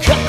撤